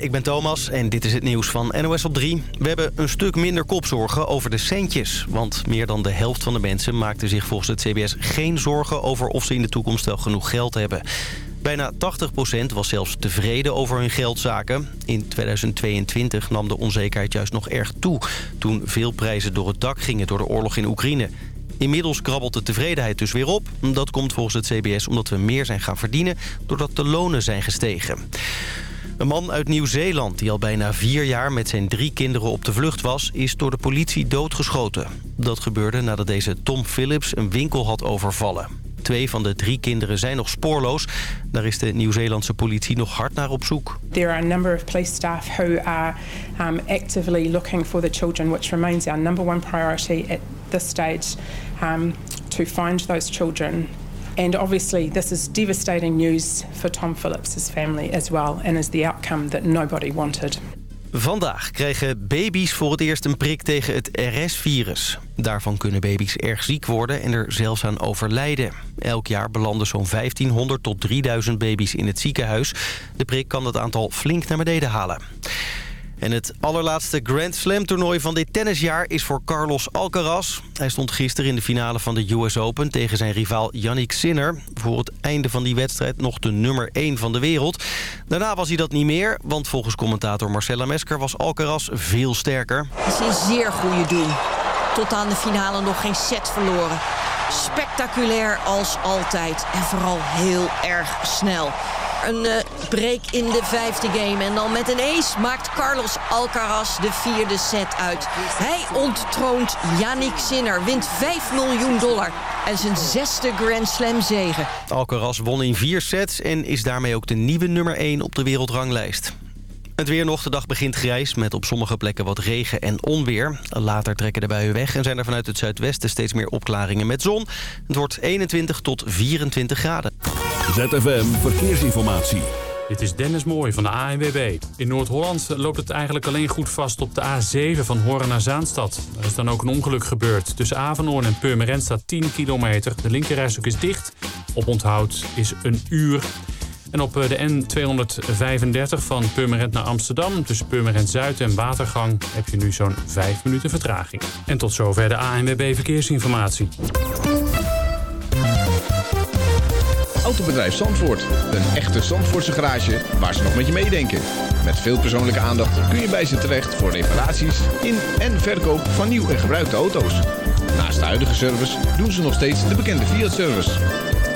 Ik ben Thomas en dit is het nieuws van NOS op 3. We hebben een stuk minder kopzorgen over de centjes. Want meer dan de helft van de mensen maakte zich volgens het CBS geen zorgen... over of ze in de toekomst wel genoeg geld hebben. Bijna 80% was zelfs tevreden over hun geldzaken. In 2022 nam de onzekerheid juist nog erg toe... toen veel prijzen door het dak gingen door de oorlog in Oekraïne. Inmiddels krabbelt de tevredenheid dus weer op. Dat komt volgens het CBS omdat we meer zijn gaan verdienen... doordat de lonen zijn gestegen. Een man uit Nieuw-Zeeland die al bijna vier jaar met zijn drie kinderen op de vlucht was... is door de politie doodgeschoten. Dat gebeurde nadat deze Tom Phillips een winkel had overvallen. Twee van de drie kinderen zijn nog spoorloos. Daar is de Nieuw-Zeelandse politie nog hard naar op zoek. There are a number of police staff who are um, actively looking for the children, which remains our number one priority at this stage um, to find those children. And obviously this is devastating news for Tom Phillips' family as well and is the outcome that nobody wanted. Vandaag kregen baby's voor het eerst een prik tegen het RS-virus. Daarvan kunnen baby's erg ziek worden en er zelfs aan overlijden. Elk jaar belanden zo'n 1500 tot 3000 baby's in het ziekenhuis. De prik kan het aantal flink naar beneden halen. En het allerlaatste Grand Slam toernooi van dit tennisjaar is voor Carlos Alcaraz. Hij stond gisteren in de finale van de US Open tegen zijn rivaal Yannick Sinner. Voor het einde van die wedstrijd nog de nummer 1 van de wereld. Daarna was hij dat niet meer, want volgens commentator Marcella Mesker was Alcaraz veel sterker. Het is een zeer goede doen. Tot aan de finale nog geen set verloren. Spectaculair als altijd en vooral heel erg snel. Een uh, break in de vijfde game. En dan met een ace maakt Carlos Alcaraz de vierde set uit. Hij onttroont Yannick Sinner, wint 5 miljoen dollar en zijn zesde Grand Slam zegen. Alcaraz won in vier sets en is daarmee ook de nieuwe nummer 1 op de wereldranglijst. Het weer nog, de dag begint grijs met op sommige plekken wat regen en onweer. Later trekken de buien weg en zijn er vanuit het zuidwesten steeds meer opklaringen met zon. Het wordt 21 tot 24 graden. ZFM Verkeersinformatie. Dit is Dennis Mooij van de ANWB. In Noord-Holland loopt het eigenlijk alleen goed vast op de A7 van Horen naar Zaanstad. Er is dan ook een ongeluk gebeurd. Tussen Avenhoorn en Purmerend staat 10 kilometer. De linkerrijstok is dicht. Op onthoud is een uur. En op de N235 van Purmerend naar Amsterdam... tussen Purmerend Zuid en Watergang heb je nu zo'n 5 minuten vertraging. En tot zover de ANWB Verkeersinformatie. Autobedrijf Zandvoort. Een echte Zandvoortse garage waar ze nog met je meedenken. Met veel persoonlijke aandacht kun je bij ze terecht voor reparaties in en verkoop van nieuw en gebruikte auto's. Naast de huidige service doen ze nog steeds de bekende Fiat-service.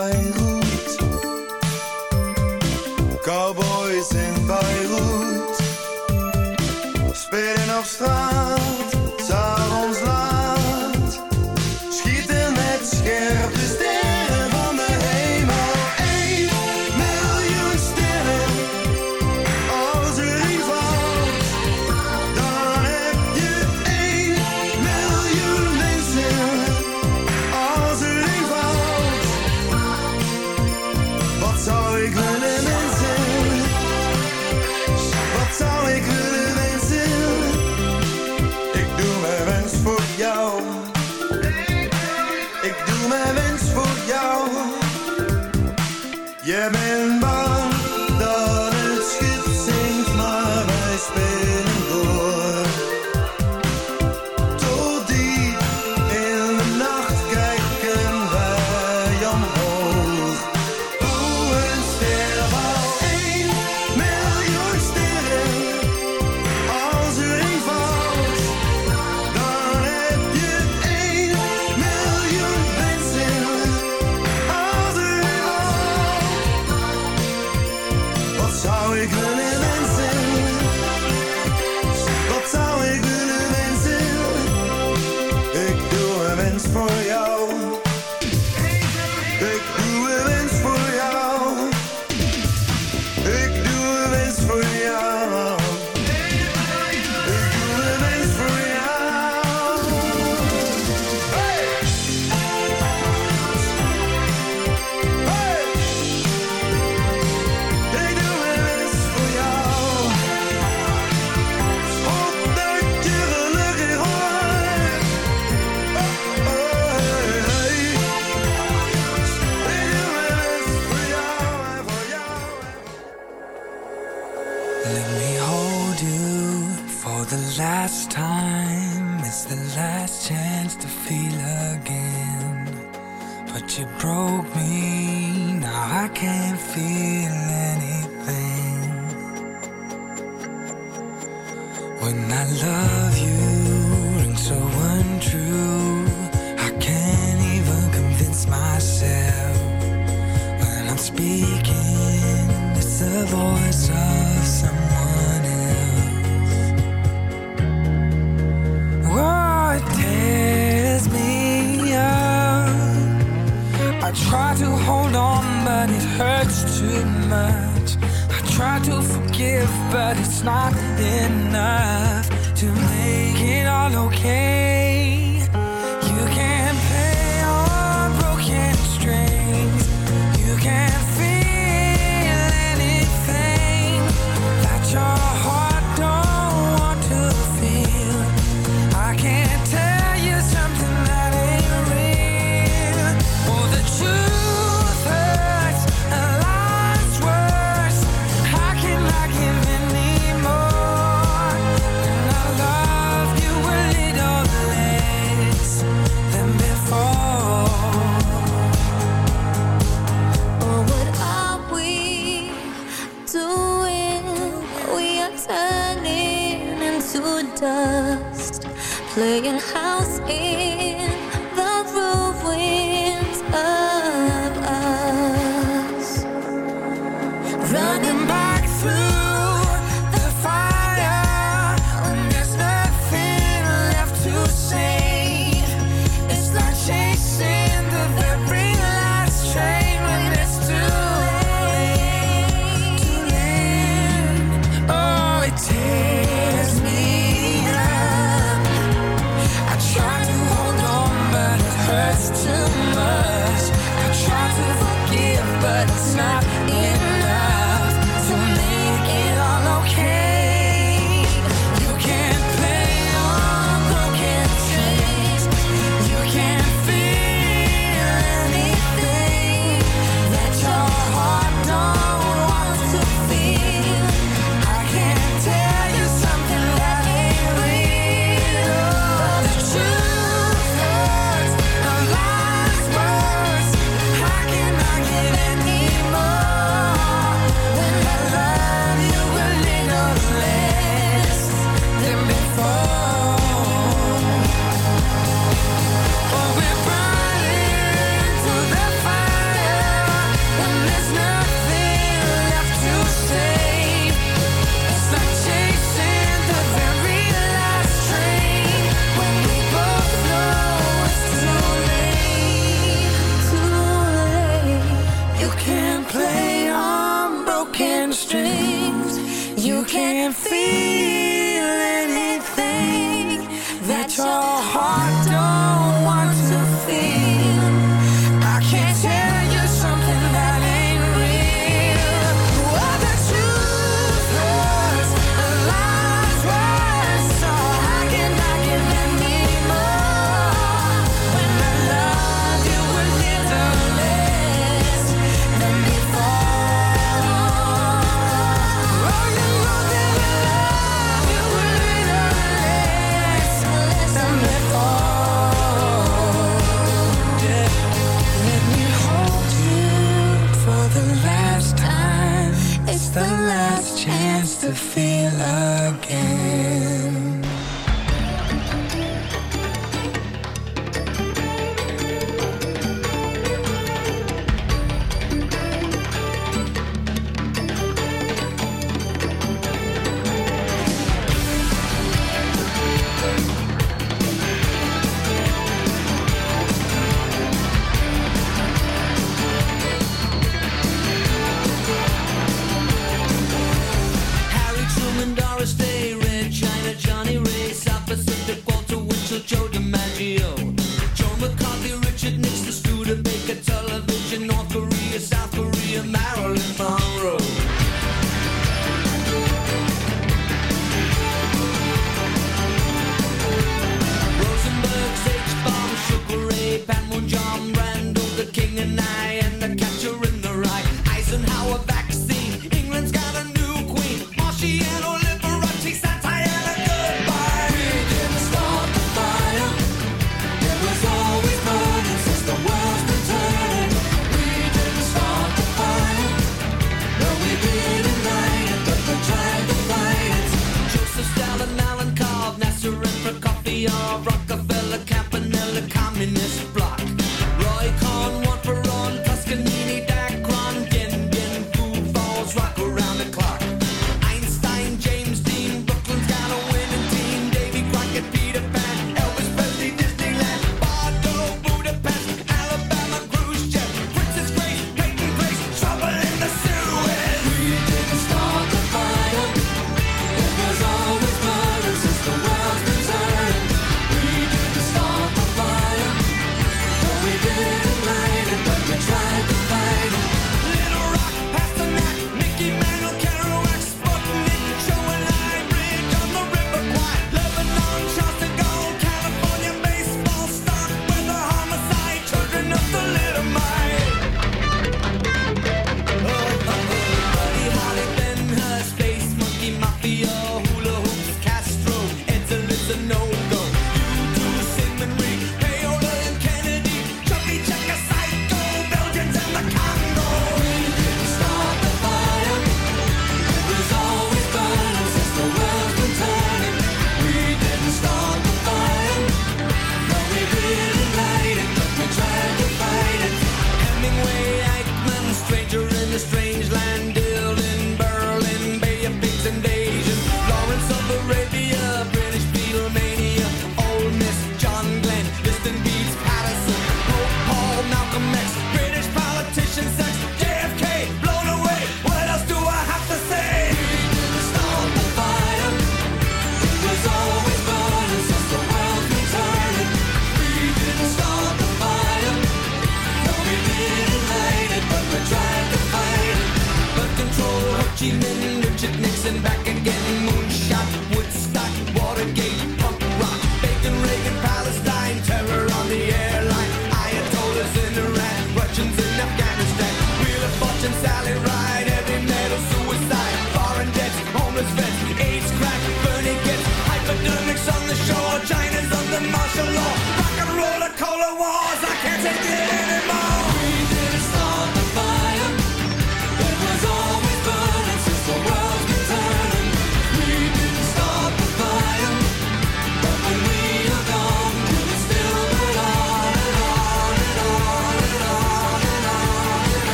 Beirut? Cowboys in Beirut spelen op straat, s'avonds laat.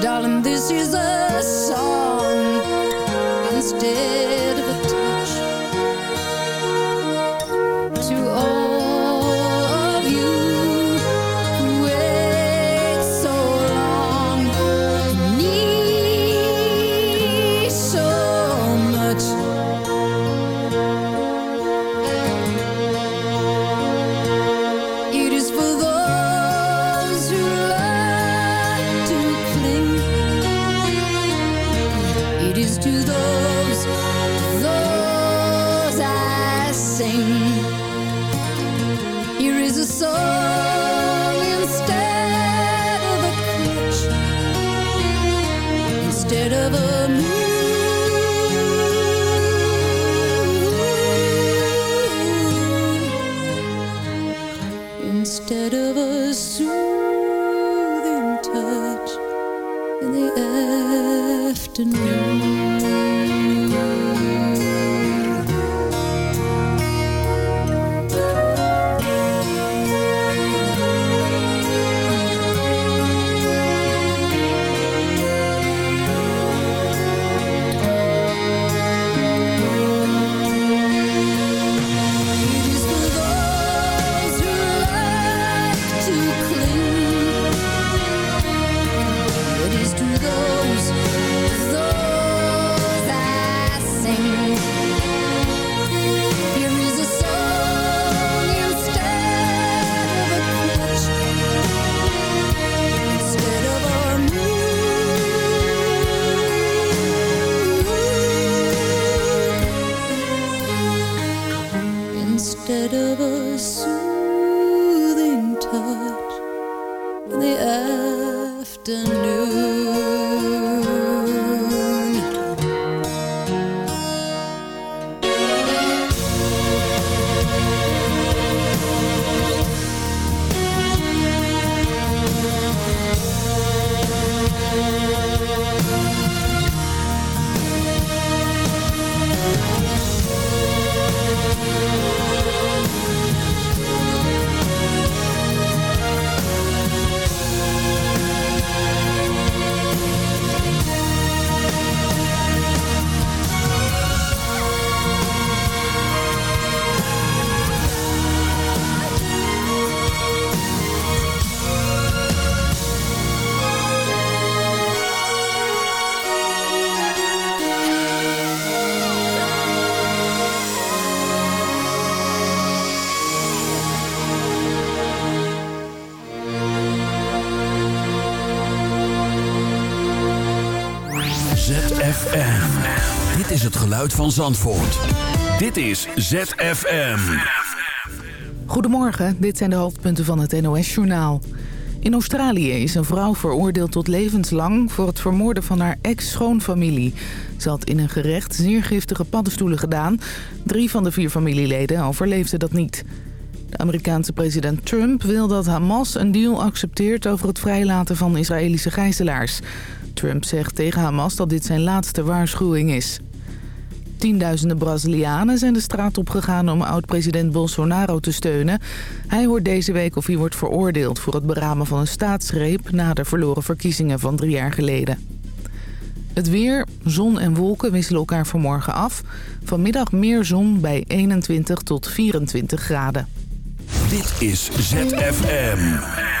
darling, this is a song. Instead of a instead of a soothing van Zandvoort. Dit is ZFM. Goedemorgen, dit zijn de hoofdpunten van het NOS-journaal. In Australië is een vrouw veroordeeld tot levenslang voor het vermoorden van haar ex-schoonfamilie. Ze had in een gerecht zeer giftige paddenstoelen gedaan. Drie van de vier familieleden overleefden dat niet. De Amerikaanse president Trump wil dat Hamas een deal accepteert over het vrijlaten van Israëlische gijzelaars. Trump zegt tegen Hamas dat dit zijn laatste waarschuwing is. Tienduizenden Brazilianen zijn de straat opgegaan om oud-president Bolsonaro te steunen. Hij hoort deze week of hij wordt veroordeeld voor het beramen van een staatsgreep... na de verloren verkiezingen van drie jaar geleden. Het weer, zon en wolken wisselen elkaar vanmorgen af. Vanmiddag meer zon bij 21 tot 24 graden. Dit is ZFM.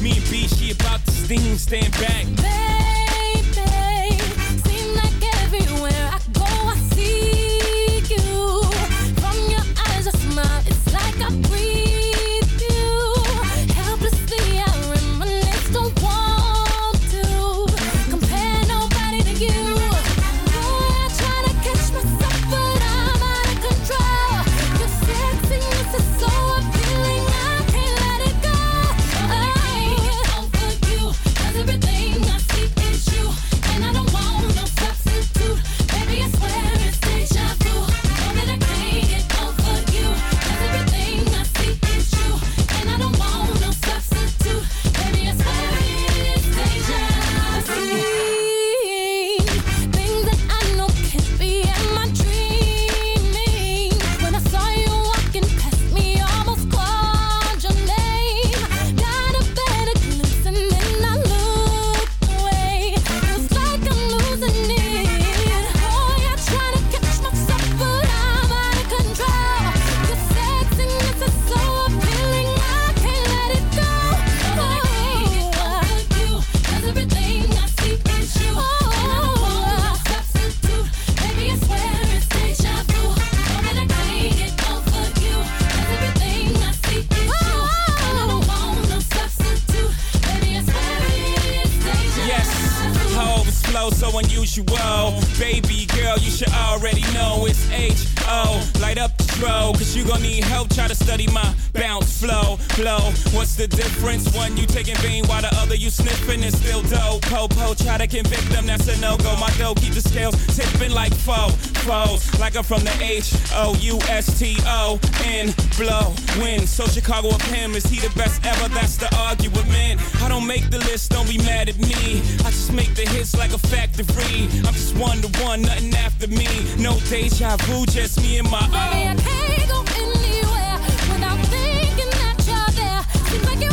Me and B, she about to steam, stand back. foes like I'm from the H-O-U-S-T-O-N blow win. So Chicago up him is he the best ever? That's the argument. I don't make the list don't be mad at me. I just make the hits like a factory. I'm just one to one nothing after me. No deja vu just me and my own Baby, I can't go anywhere without thinking that you're there. Seems like you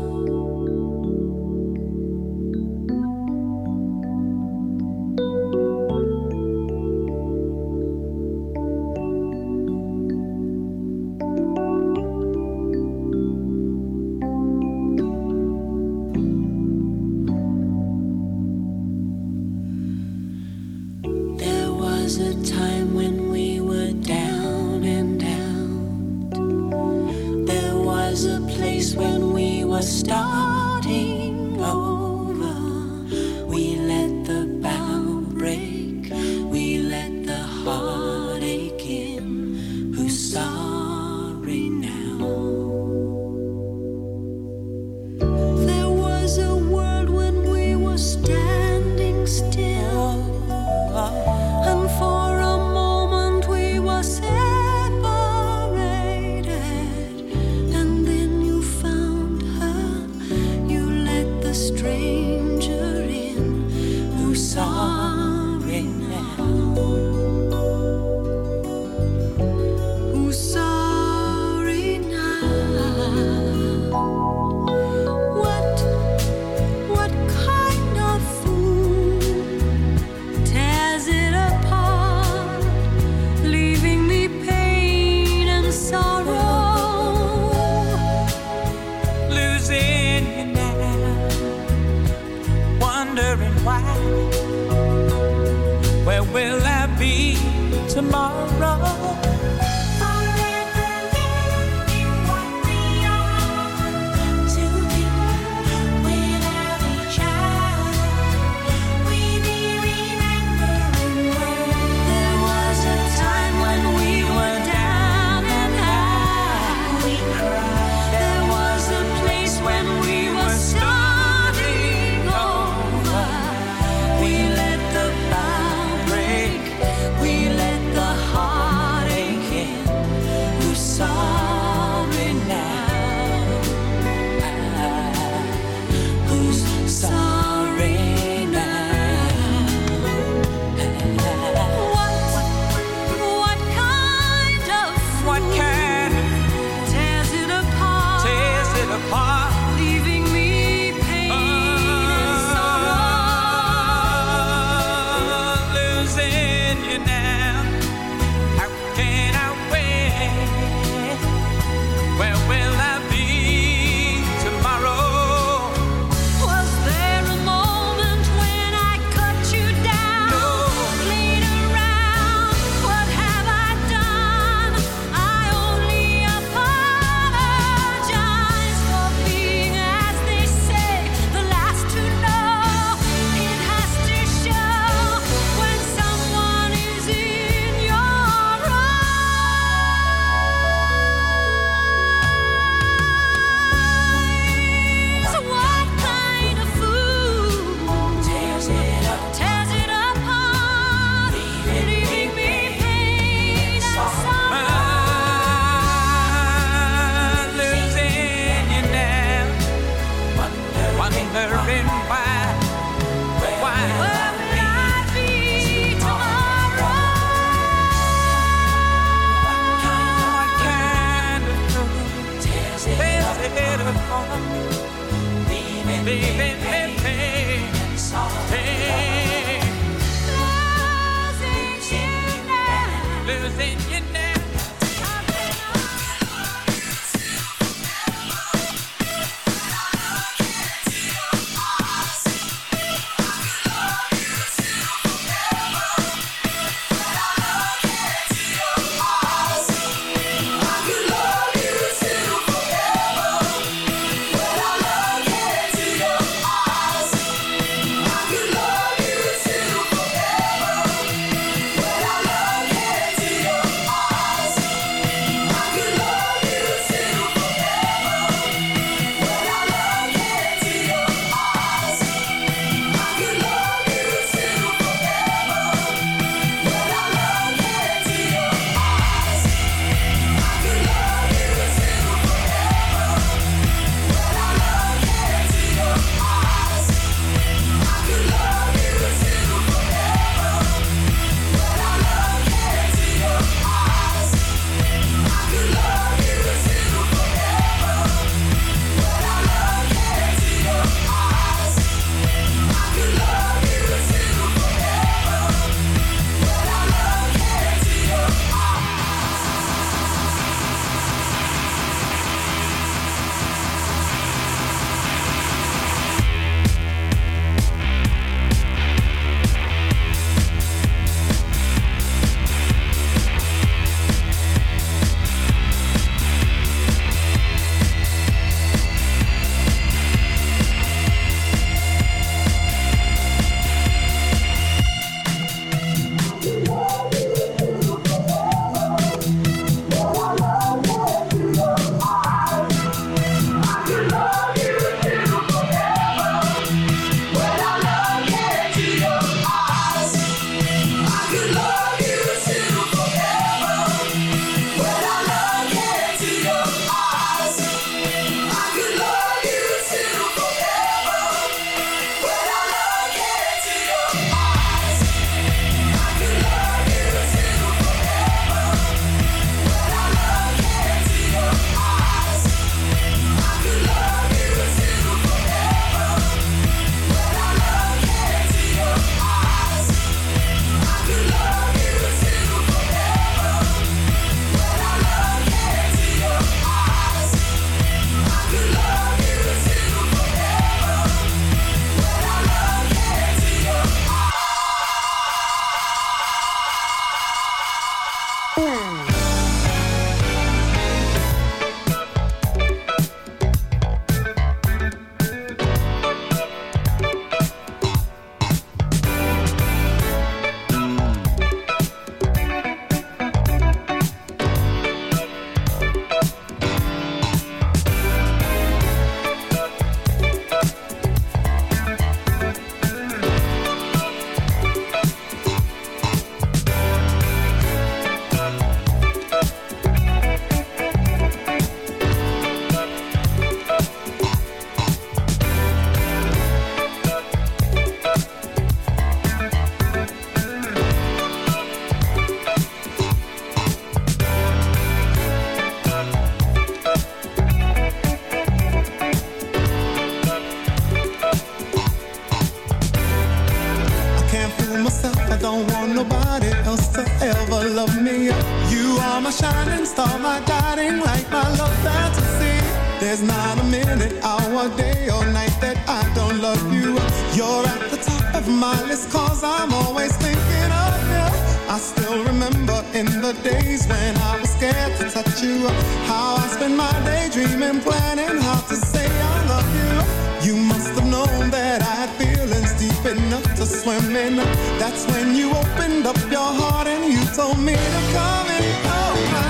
I'm always thinking of you. I still remember in the days when I was scared to touch you. How I spent my day dreaming, planning how to say I love you. You must have known that I had feelings deep enough to swim in. That's when you opened up your heart and you told me to come in. Oh, my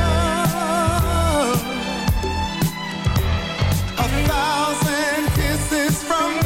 love. A thousand kisses from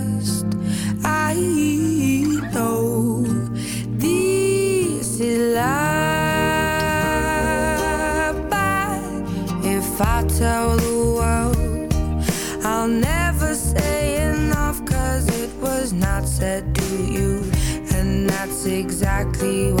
quickly